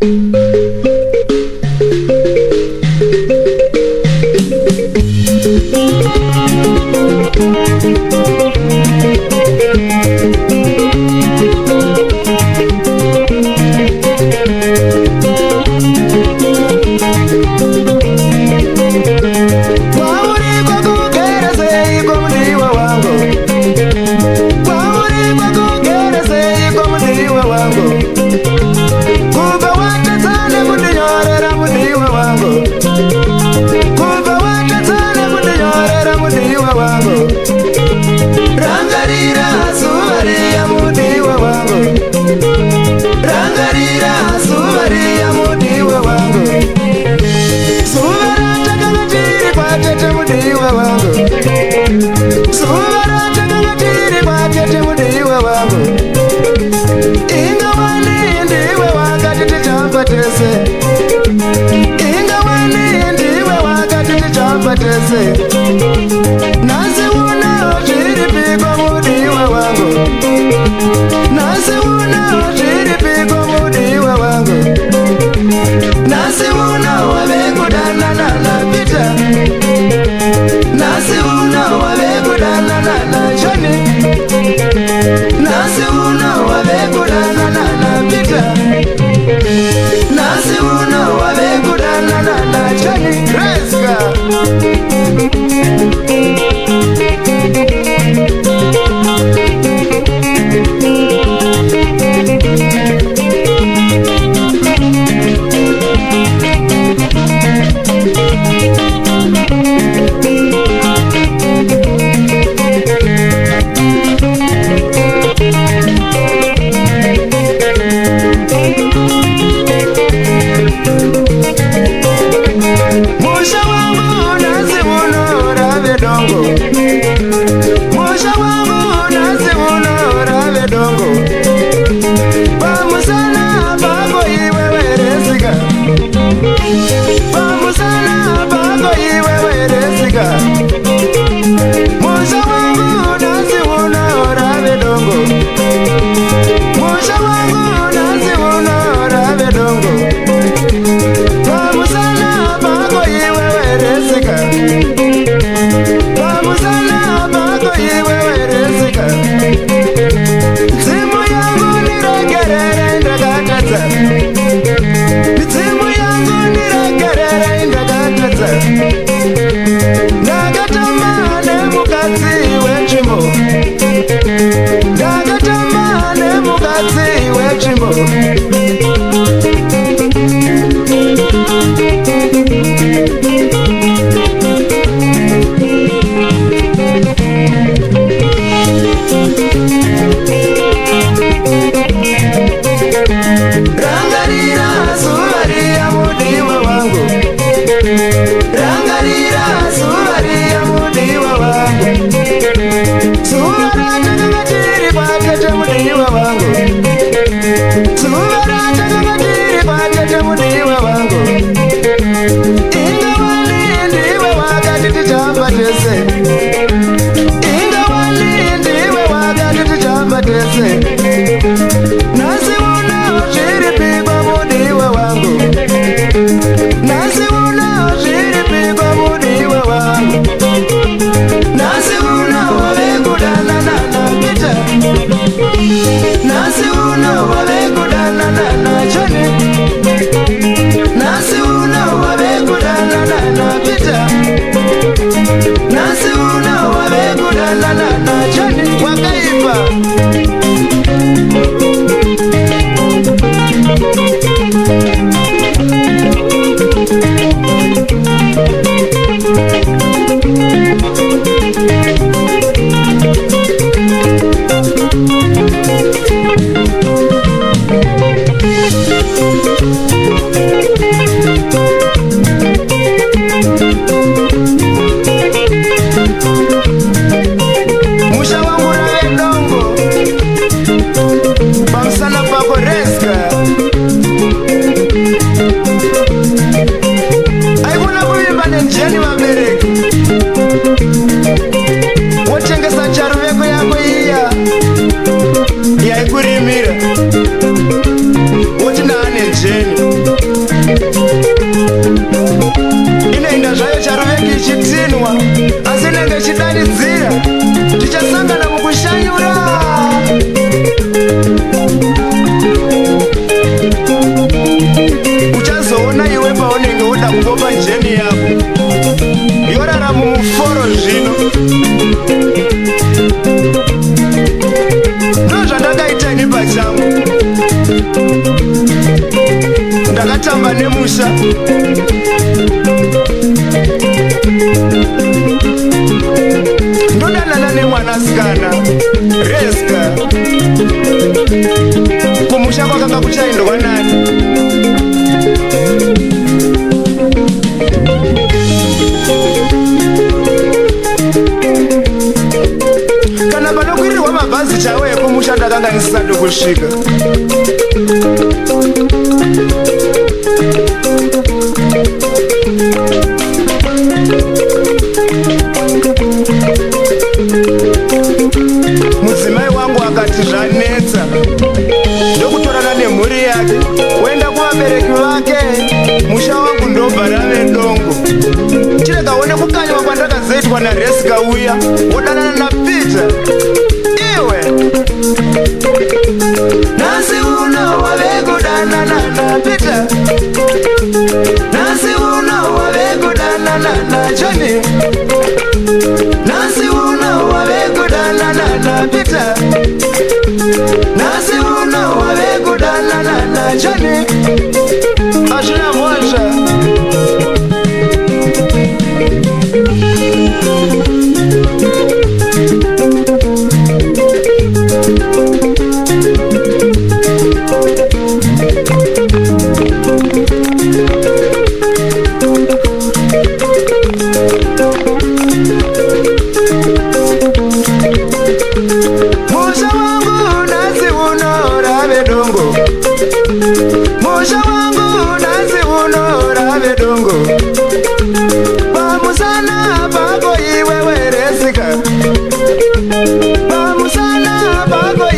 Thank you. Thank you. dizer uchazoona iwe paunenge woda kukomba jeni yako yorara mumuforo zvino ndozvandakaita ni pachangu ndakatamba nemusha ndodanana nemwanasikana reska kumusha kwakanga kuchaindwa nani vazijaweko musha ndakanga ndisisati kusvika mudzimai wangu akati zvanetsa ndokutorana nemhuri yake kuenda kuvabereki vake musha wangu ndobva ravedongo chirekaone kukanywa kwandakazoitwa naresika uya wodanana musha wangu nasi unorave dongo musha wangu nasi unorave dongo vamusana vakoiwe weresika vamusana vakoi